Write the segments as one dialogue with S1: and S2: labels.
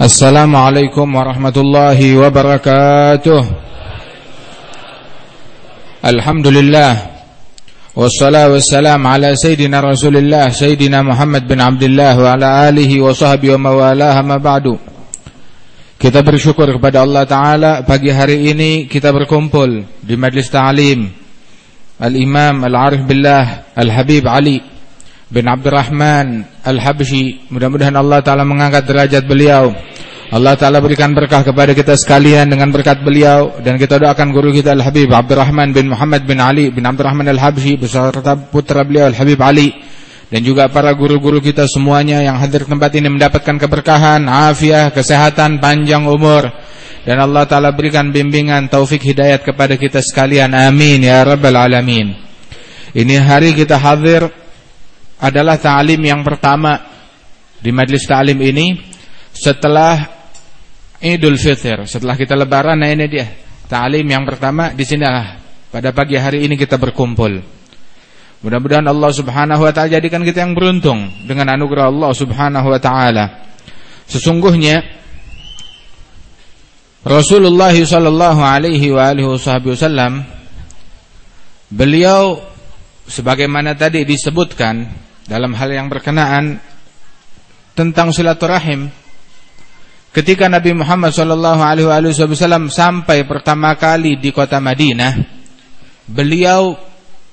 S1: السلام عليكم ورحمة الله وبركاته الحمد لله والصلاة والسلام على سيدنا رسول الله سيدنا محمد بن عبد الله وعلى آله وصحبه وموالاه ما بعد Kita bersyukur kepada Allah Ta'ala Pagi hari ini kita berkumpul Di majlis ta'alim Al-Imam Al-Arif Billah Al-Habib Ali bin Abdurrahman Al-Habsyi. Mudah-mudahan Allah Ta'ala mengangkat derajat beliau. Allah Ta'ala berikan berkah kepada kita sekalian dengan berkat beliau. Dan kita doakan guru kita Al-Habib Abdurrahman bin Muhammad bin Ali bin Abdurrahman Al-Habsyi Beserta putra beliau Al-Habib Ali. Dan juga para guru-guru kita semuanya yang hadir tempat ini mendapatkan keberkahan, afiah, kesehatan, panjang umur. Dan Allah Ta'ala berikan bimbingan, taufik, hidayat kepada kita sekalian. Amin Ya Rabbal Alamin. Ini hari kita hadir adalah ta'lim yang pertama di majlis ta'lim ini setelah Idul Fitr, setelah kita lebaran nah ini dia. Ta'lim yang pertama di sinilah pada pagi hari ini kita berkumpul. Mudah-mudahan Allah Subhanahu wa taala jadikan kita yang beruntung dengan anugerah Allah Subhanahu wa taala. Sesungguhnya Rasulullah sallallahu alaihi wa alihi wasallam beliau sebagaimana tadi disebutkan dalam hal yang berkenaan tentang silaturahim ketika Nabi Muhammad sallallahu alaihi wasallam sampai pertama kali di kota Madinah beliau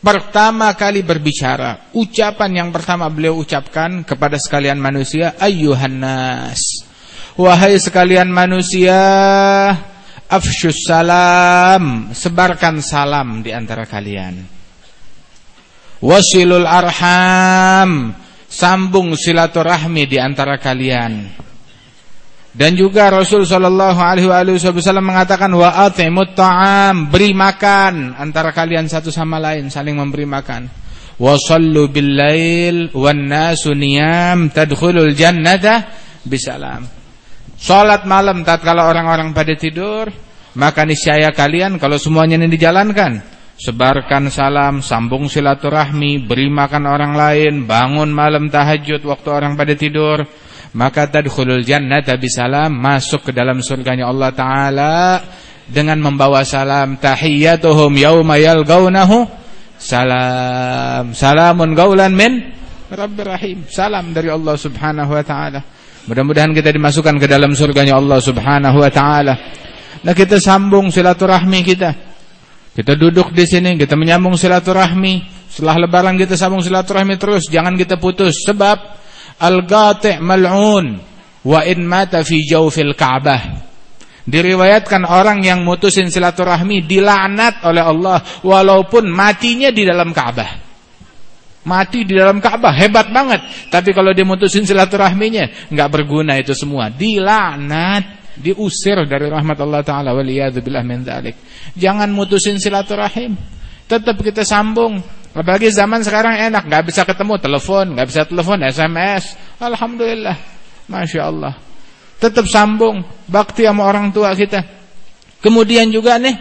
S1: pertama kali berbicara. Ucapan yang pertama beliau ucapkan kepada sekalian manusia ayyuhan nas. Wahai sekalian manusia afsyus salam sebarkan salam di antara kalian wasilul arham. Sambung silaturahmi di antara kalian. Dan juga Rasul sallallahu alaihi wasallam mengatakan wa atimut ta'am. Beri makan antara kalian satu sama lain saling memberi makan. Wa sallu bil lail nasu niyam tadkhulul jannata bisalam. Salat malam tatkala orang-orang pada tidur maka niscaya kalian kalau semuanya ini dijalankan sebarkan salam, sambung silaturahmi, beri makan orang lain, bangun malam tahajud waktu orang pada tidur, maka tadkhulul jannata bisalam, masuk ke dalam surganya Allah taala dengan membawa salam tahiyyatuhum yauma yalqaunahu salam. Salamun gaulan min rabbir rahim. Salam dari Allah Subhanahu wa taala. Mudah-mudahan kita dimasukkan ke dalam surganya Allah Subhanahu wa taala. Nah kita sambung silaturahmi kita kita duduk di sini, kita menyambung silaturahmi. Setelah lebaran kita sambung silaturahmi terus, jangan kita putus sebab al-qati' mal'un wa in mata fi jawfil Ka'bah. Diriwayatkan orang yang mutusin silaturahmi dilaknat oleh Allah walaupun matinya di dalam Ka'bah. Mati di dalam Ka'bah hebat banget, tapi kalau dia mutusin silaturahminya nggak berguna itu semua. Dilaknat diusir dari rahmat Allah taala waliyadzubillah min dzalik. Jangan mutusin silaturahim. Tetap kita sambung. Apalagi zaman sekarang enak, nggak bisa ketemu telepon, nggak bisa telepon SMS. Alhamdulillah. Masya Allah. Tetap sambung bakti sama orang tua kita. Kemudian juga nih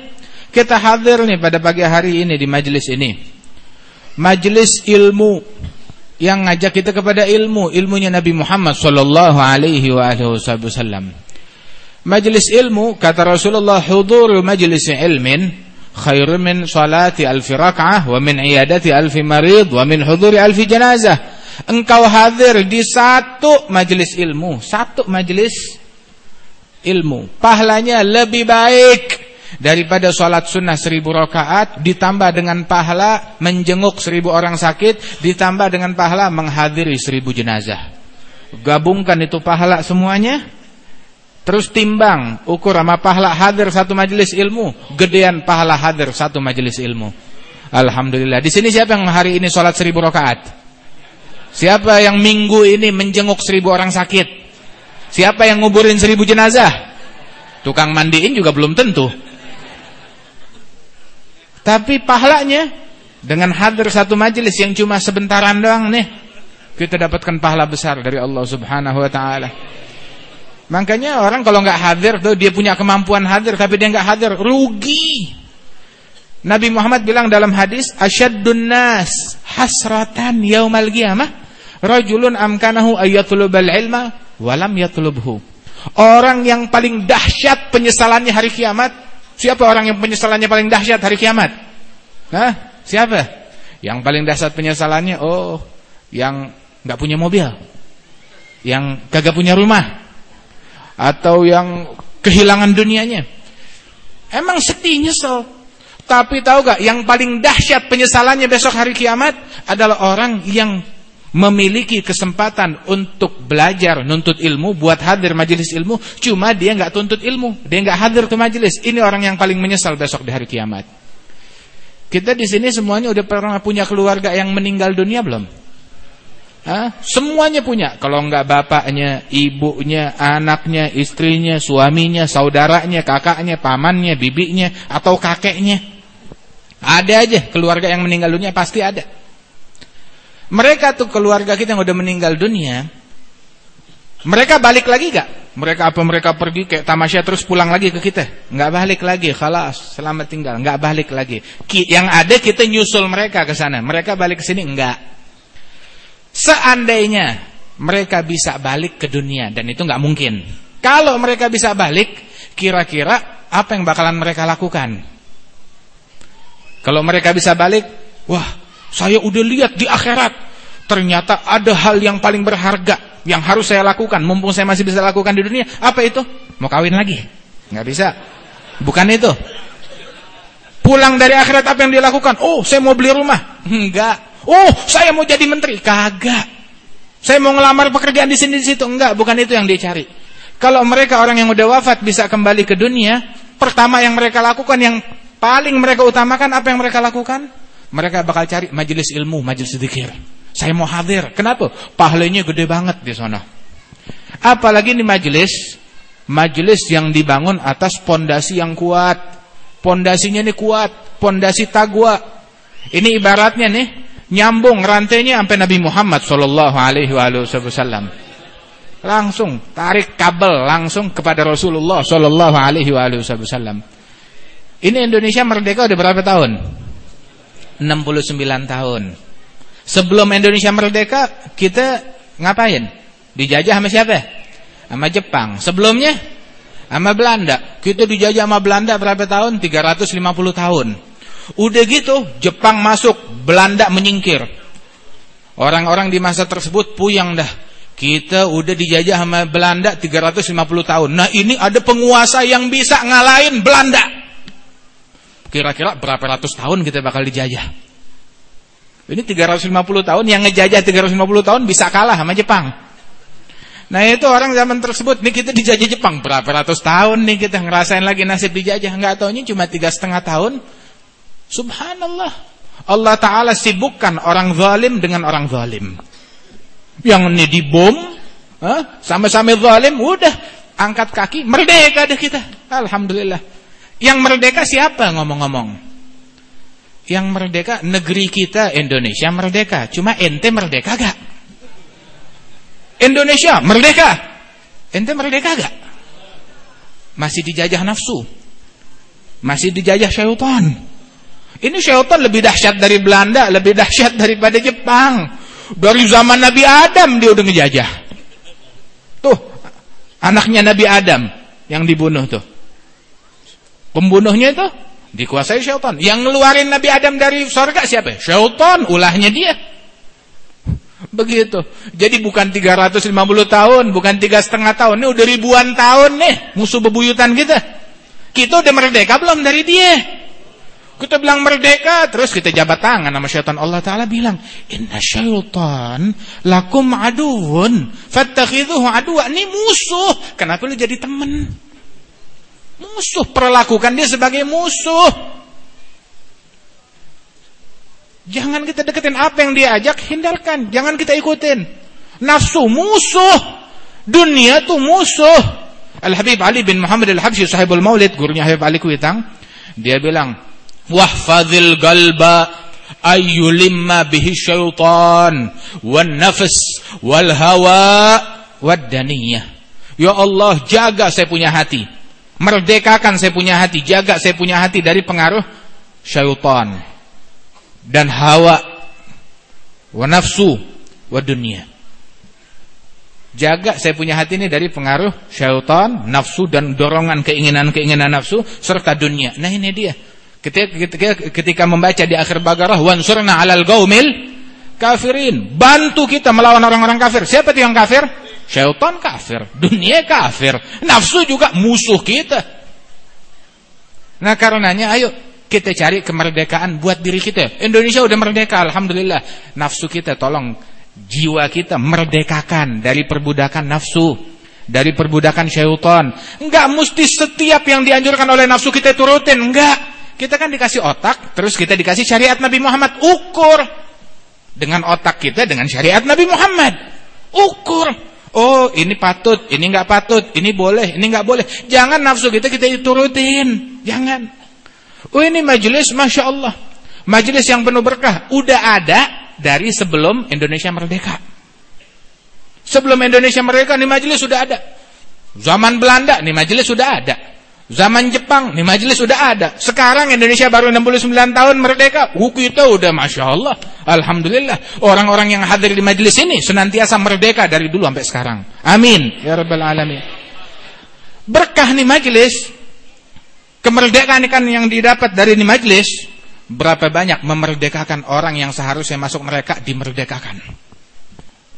S1: kita hadir nih pada pagi hari ini di majelis ini. Majelis ilmu yang ngajak kita kepada ilmu, ilmunya Nabi Muhammad sallallahu alaihi wasallam. Majlis ilmu kata Rasulullah hudur majlis ilmin khair min salati alfi rak'ah wa min iyadati alfi marid wa min huduri alfi janazah. Engkau hadir di satu majlis ilmu, satu majlis ilmu. Pahalanya lebih baik daripada sholat sunnah seribu rakaat ditambah dengan pahala menjenguk seribu orang sakit ditambah dengan pahala menghadiri seribu jenazah. Gabungkan itu pahala semuanya Terus timbang, ukur sama pahala hadir satu majelis ilmu, gedean pahala hadir satu majelis ilmu. Alhamdulillah. Di sini siapa yang hari ini sholat seribu rakaat? Siapa yang minggu ini menjenguk seribu orang sakit? Siapa yang nguburin seribu jenazah? Tukang mandiin juga belum tentu. Tapi pahalanya dengan hadir satu majelis yang cuma sebentaran doang nih, kita dapatkan pahala besar dari Allah Subhanahu wa taala. Makanya orang kalau nggak hadir tuh dia punya kemampuan hadir tapi dia nggak hadir rugi. Nabi Muhammad bilang dalam hadis asyaddun nas hasratan yaumal qiyamah rajulun amkanahu ayatlubal ilma walam yatlubhu Orang yang paling dahsyat penyesalannya hari kiamat. Siapa orang yang penyesalannya paling dahsyat hari kiamat? Hah? Siapa? Yang paling dahsyat penyesalannya, oh, yang nggak punya mobil. Yang kagak punya rumah. Atau yang kehilangan dunianya. Emang sedih nyesel. Tapi tahu gak yang paling dahsyat penyesalannya besok hari kiamat adalah orang yang memiliki kesempatan untuk belajar, nuntut ilmu, buat hadir majelis ilmu, cuma dia nggak tuntut ilmu, dia nggak hadir ke majelis. Ini orang yang paling menyesal besok di hari kiamat. Kita di sini semuanya udah pernah punya keluarga yang meninggal dunia belum? Hah? Semuanya punya. Kalau nggak bapaknya, ibunya, anaknya, istrinya, suaminya, saudaranya, kakaknya, pamannya, bibinya, atau kakeknya. Ada aja keluarga yang meninggal dunia pasti ada. Mereka tuh keluarga kita yang udah meninggal dunia, mereka balik lagi gak? Mereka apa mereka pergi kayak tamasya terus pulang lagi ke kita? Nggak balik lagi, khalas, selamat tinggal, nggak balik lagi. Yang ada kita nyusul mereka ke sana, mereka balik ke sini enggak. Seandainya mereka bisa balik ke dunia dan itu nggak mungkin. Kalau mereka bisa balik, kira-kira apa yang bakalan mereka lakukan? Kalau mereka bisa balik, wah saya udah lihat di akhirat, ternyata ada hal yang paling berharga yang harus saya lakukan. Mumpung saya masih bisa lakukan di dunia, apa itu? Mau kawin lagi? Nggak bisa. Bukan itu. Pulang dari akhirat apa yang dia lakukan? Oh, saya mau beli rumah. Enggak. Oh, saya mau jadi menteri. Kagak. Saya mau ngelamar pekerjaan di sini di situ. Enggak, bukan itu yang dia cari. Kalau mereka orang yang udah wafat bisa kembali ke dunia, pertama yang mereka lakukan yang paling mereka utamakan apa yang mereka lakukan? Mereka bakal cari majelis ilmu, majelis zikir. Saya mau hadir. Kenapa? Pahalanya gede banget di sana. Apalagi di majelis, majelis yang dibangun atas pondasi yang kuat. Pondasinya ini kuat, pondasi tagwa. Ini ibaratnya nih, nyambung rantainya sampai Nabi Muhammad sallallahu alaihi wasallam. Langsung tarik kabel langsung kepada Rasulullah sallallahu alaihi wasallam. Ini Indonesia merdeka udah berapa tahun? 69 tahun. Sebelum Indonesia merdeka, kita ngapain? Dijajah sama siapa? Sama Jepang. Sebelumnya sama Belanda. Kita dijajah sama Belanda berapa tahun? 350 tahun. Udah gitu, Jepang masuk, Belanda menyingkir. Orang-orang di masa tersebut puyang dah. Kita udah dijajah sama Belanda 350 tahun. Nah, ini ada penguasa yang bisa ngalahin Belanda. Kira-kira berapa ratus tahun kita bakal dijajah? Ini 350 tahun, yang ngejajah 350 tahun bisa kalah sama Jepang. Nah itu orang zaman tersebut, nih kita dijajah Jepang berapa ratus tahun nih kita ngerasain lagi nasib dijajah, nggak taunya cuma tiga setengah tahun. Subhanallah, Allah Taala sibukkan orang zalim dengan orang zalim. Yang ini dibom, sama-sama zalim, udah angkat kaki, merdeka deh kita. Alhamdulillah. Yang merdeka siapa ngomong-ngomong? Yang merdeka negeri kita Indonesia merdeka. Cuma ente merdeka gak? Indonesia merdeka. Ente merdeka gak? Masih dijajah nafsu. Masih dijajah syaitan. Ini syaitan lebih dahsyat dari Belanda, lebih dahsyat daripada Jepang. Dari zaman Nabi Adam dia udah ngejajah. Tuh, anaknya Nabi Adam yang dibunuh tuh. Pembunuhnya itu dikuasai syaitan. Yang ngeluarin Nabi Adam dari surga siapa? Syaitan, ulahnya dia. Begitu. Jadi bukan 350 tahun, bukan tiga setengah tahun. Ini udah ribuan tahun nih musuh bebuyutan kita. Kita udah merdeka belum dari dia? Kita bilang merdeka, terus kita jabat tangan sama syaitan. Allah Ta'ala bilang, Inna syaitan lakum aduun, fattakhidhuhu aduwa. Ini musuh. Kenapa lu jadi temen? Musuh, perlakukan dia sebagai musuh. Jangan kita deketin apa yang dia ajak, hindarkan. Jangan kita ikutin. Nafsu musuh. Dunia tuh musuh. Al-Habib Ali bin Muhammad Al-Habsyi sahibul maulid, gurunya Habib Ali Kuitang, dia bilang, "Wahfadhil galba ayyulimma bihi syaitan wan nafs wal hawa wad daniyah." Ya Allah, jaga saya punya hati Merdekakan saya punya hati, jaga saya punya hati dari pengaruh syaitan dan hawa wa nafsu wa dunia. Jaga saya punya hati ini dari pengaruh syaitan, nafsu dan dorongan keinginan-keinginan nafsu serta dunia. Nah ini dia. Ketika, ketika, ketika membaca di akhir Bagarah wansurna 'alal gaumil kafirin. Bantu kita melawan orang-orang kafir. Siapa itu yang kafir? Syaitan kafir, dunia kafir, nafsu juga musuh kita. Nah karenanya ayo kita cari kemerdekaan buat diri kita. Indonesia udah merdeka, alhamdulillah. Nafsu kita tolong jiwa kita merdekakan dari perbudakan nafsu, dari perbudakan syaitan. Enggak mesti setiap yang dianjurkan oleh nafsu kita turutin, enggak. Kita kan dikasih otak, terus kita dikasih syariat Nabi Muhammad, ukur dengan otak kita dengan syariat Nabi Muhammad. Ukur. Oh, ini patut, ini enggak patut, ini boleh, ini enggak boleh. Jangan nafsu kita kita turutin. Jangan. Oh, ini majelis Masya Allah. Majelis yang penuh berkah. Udah ada dari sebelum Indonesia merdeka. Sebelum Indonesia merdeka nih majelis sudah ada. Zaman Belanda nih majelis sudah ada. Zaman Jepang nih majelis sudah ada. Sekarang Indonesia baru 69 tahun merdeka. Uh, kita udah Masya Allah. Alhamdulillah. Orang-orang yang hadir di majelis ini senantiasa merdeka dari dulu sampai sekarang. Amin. Ya Rabbal Alamin. Berkah nih majelis. Kemerdekaan kan yang didapat dari nih majelis Berapa banyak memerdekakan orang yang seharusnya masuk neraka dimerdekakan.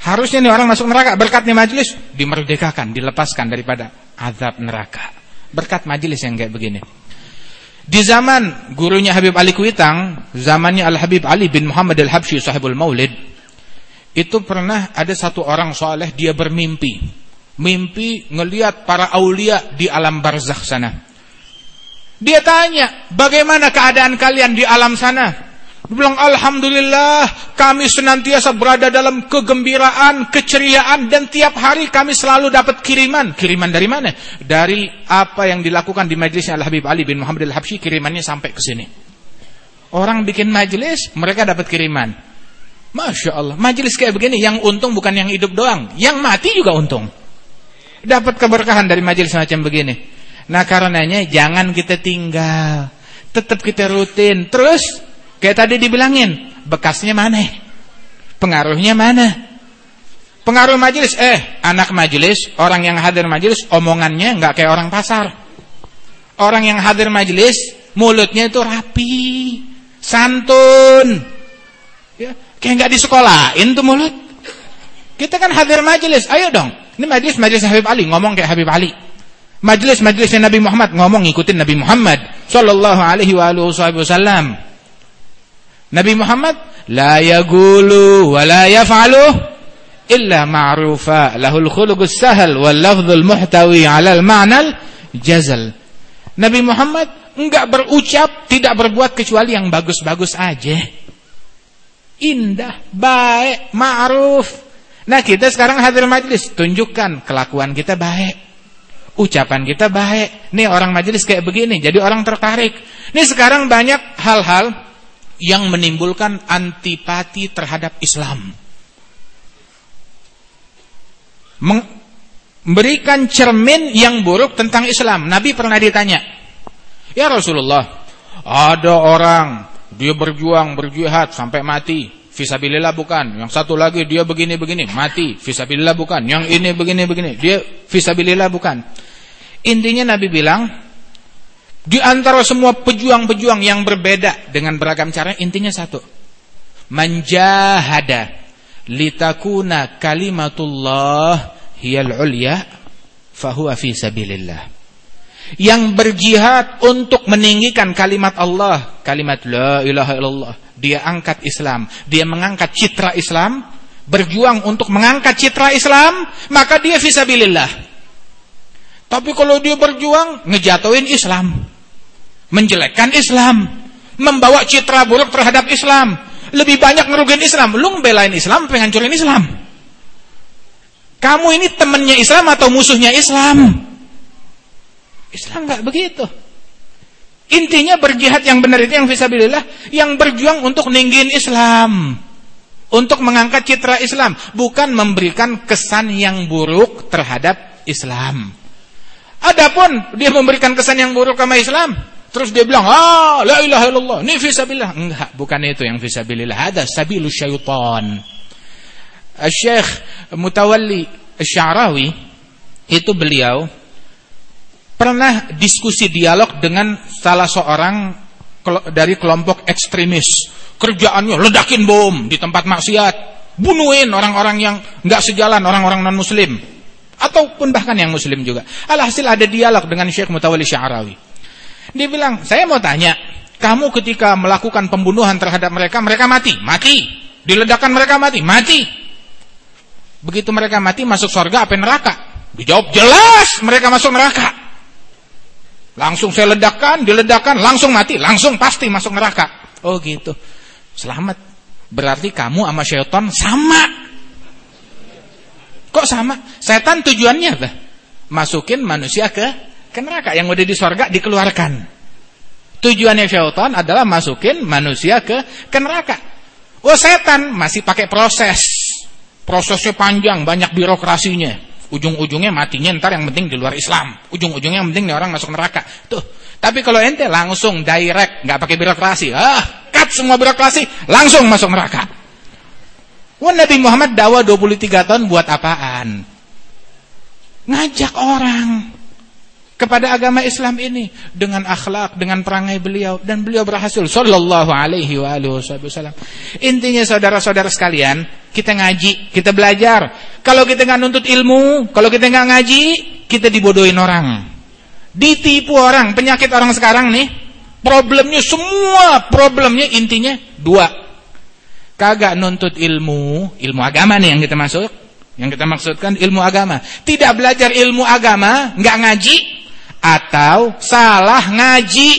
S1: Harusnya nih orang masuk neraka berkat nih majelis dimerdekakan, dilepaskan daripada azab neraka. Berkat majelis yang kayak begini. Di zaman gurunya Habib Ali Kuitang, zamannya Al Habib Ali bin Muhammad Al Habsyi sahibul Maulid, itu pernah ada satu orang soleh dia bermimpi, mimpi ngelihat para aulia di alam barzakh sana. Dia tanya, bagaimana keadaan kalian di alam sana? Bilang, Alhamdulillah, kami senantiasa berada dalam kegembiraan, keceriaan, dan tiap hari kami selalu dapat kiriman. Kiriman dari mana? Dari apa yang dilakukan di majelisnya Al-Habib Ali bin Muhammad Al-Habsyi, kirimannya sampai ke sini. Orang bikin majelis, mereka dapat kiriman. Masya Allah, majelis kayak begini, yang untung bukan yang hidup doang, yang mati juga untung. Dapat keberkahan dari majelis macam begini. Nah karenanya jangan kita tinggal Tetap kita rutin Terus kayak tadi dibilangin Bekasnya mana? Pengaruhnya mana? Pengaruh majelis Eh anak majelis Orang yang hadir majelis Omongannya nggak kayak orang pasar. Orang yang hadir majelis Mulutnya itu rapi Santun. Ya, Kayak nggak disekolahin tuh mulut. Kita kan hadir majelis Ayo dong. Ini majelis majelis Habib Ali Ngomong kayak Habib Ali. Majelis-majelisnya Nabi Muhammad ngomong ngikutin Nabi Muhammad sallallahu alaihi wasallam. Nabi Muhammad la yaqulu wa la yaf'alu illa ma'rufa lahul khuluqus sahal wal lafdhul muhtawi 'ala al ma'nal jazal. Nabi Muhammad enggak berucap, tidak berbuat kecuali yang bagus-bagus aja. Indah, baik, ma'ruf. Nah, kita sekarang hadir majlis, tunjukkan kelakuan kita baik ucapan kita baik. Nih orang majelis kayak begini, jadi orang tertarik. Nih sekarang banyak hal-hal yang menimbulkan antipati terhadap Islam. Memberikan cermin yang buruk tentang Islam. Nabi pernah ditanya, "Ya Rasulullah, ada orang dia berjuang, berjihad sampai mati. Fisabilillah bukan. Yang satu lagi dia begini-begini, mati. Fisabilillah bukan. Yang ini begini-begini, dia fisabilillah bukan. Intinya Nabi bilang, di antara semua pejuang-pejuang yang berbeda dengan beragam cara, intinya satu. Manjahada litakuna kalimatullah hiyal ulya fahuwa fi sabilillah. Yang berjihad untuk meninggikan kalimat Allah, kalimat la ilaha illallah dia angkat Islam, dia mengangkat citra Islam, berjuang untuk mengangkat citra Islam, maka dia fisabilillah. Tapi kalau dia berjuang ngejatuhin Islam, menjelekkan Islam, membawa citra buruk terhadap Islam, lebih banyak ngerugin Islam, lu ngebelain Islam, pengen hancurin Islam. Kamu ini temennya Islam atau musuhnya Islam? Islam nggak begitu. Intinya berjihad yang benar itu yang fisabilillah, yang berjuang untuk ninggiin Islam. Untuk mengangkat citra Islam, bukan memberikan kesan yang buruk terhadap Islam. Adapun dia memberikan kesan yang buruk sama Islam, terus dia bilang, "Ah, la ilaha illallah, ini fisabilillah." Enggak, bukan itu yang fisabilillah. Ada sabilus syaitan. Syekh Mutawalli Syarawi itu beliau pernah diskusi dialog dengan salah seorang dari kelompok ekstremis. Kerjaannya ledakin bom di tempat maksiat, bunuhin orang-orang yang nggak sejalan, orang-orang non muslim ataupun bahkan yang muslim juga. Alhasil ada dialog dengan Syekh Mutawalli Syarawi. Dia bilang, "Saya mau tanya, kamu ketika melakukan pembunuhan terhadap mereka, mereka mati? Mati. Diledakkan mereka mati? Mati. Begitu mereka mati masuk surga apa neraka? Dijawab jelas mereka masuk neraka. Langsung saya ledakkan, diledakkan, langsung mati, langsung pasti masuk neraka. Oh gitu. Selamat. Berarti kamu sama syaitan sama. Kok sama? Setan tujuannya apa? Masukin manusia ke ke neraka. Yang udah di surga dikeluarkan. Tujuannya syaitan adalah masukin manusia ke, ke neraka. Oh setan masih pakai proses. Prosesnya panjang, banyak birokrasinya. Ujung-ujungnya matinya ntar yang penting di luar Islam. Ujung-ujungnya yang penting nih orang masuk neraka. Tuh. Tapi kalau ente langsung direct, nggak pakai birokrasi. Ah, cut semua birokrasi, langsung masuk neraka. Wah Nabi Muhammad dakwah 23 tahun buat apaan? Ngajak orang kepada agama Islam ini dengan akhlak, dengan perangai beliau dan beliau berhasil sallallahu alaihi wa alihi wasallam. Intinya saudara-saudara sekalian, kita ngaji, kita belajar. Kalau kita nggak nuntut ilmu, kalau kita nggak ngaji, kita dibodohin orang. Ditipu orang, penyakit orang sekarang nih, problemnya semua problemnya intinya dua. Kagak nuntut ilmu, ilmu agama nih yang kita masuk, yang kita maksudkan ilmu agama. Tidak belajar ilmu agama, nggak ngaji, atau salah ngaji.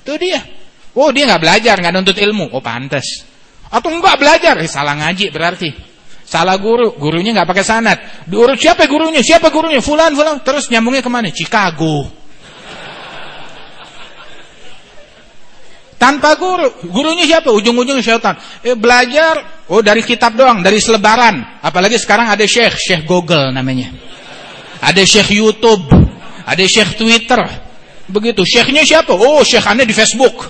S1: Itu dia. Oh dia nggak belajar, nggak nuntut ilmu. Oh pantas. Atau enggak belajar, eh, salah ngaji berarti. Salah guru, gurunya nggak pakai sanat. Guru siapa gurunya? Siapa gurunya? Fulan, fulan. Terus nyambungnya ke mana? Chicago. Tanpa guru, gurunya siapa? Ujung-ujungnya syaitan. Eh, belajar, oh dari kitab doang, dari selebaran. Apalagi sekarang ada syekh, syekh Google namanya. Ada syekh YouTube, ada syekh Twitter. Begitu. Syekhnya siapa? Oh, syekh aneh di Facebook.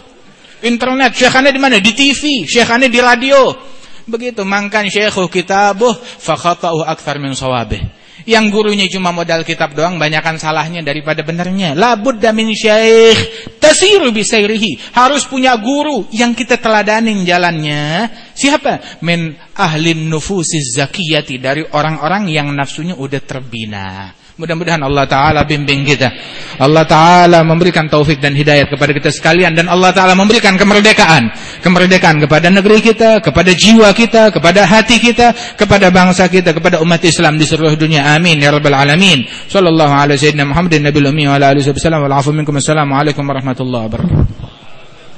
S1: Internet. Syekh aneh di mana? Di TV. Syekh aneh di radio. Begitu. Mangkan syekhu kitabuh fakhata'u akthar min sawabih. Yang gurunya cuma modal kitab doang, banyakkan salahnya daripada benernya. Labudda min syekh tasiru bisairihi. Harus punya guru yang kita teladanin jalannya. Siapa? Min ahlin nufusiz zakiyati. Dari orang-orang yang nafsunya udah terbina. Mudah-mudahan Allah Ta'ala bimbing kita. Allah Ta'ala memberikan taufik dan hidayat kepada kita sekalian. Dan Allah Ta'ala memberikan kemerdekaan. Kemerdekaan kepada negeri kita, kepada jiwa kita, kepada hati kita, kepada bangsa kita, kepada umat Islam di seluruh dunia. Amin. Ya Rabbal Alamin. Sallallahu wa sallam. Muhammadin Nabi Umi wa ala alihi wa sallam. Wa minkum. Warahmatullahi wabarakatuh.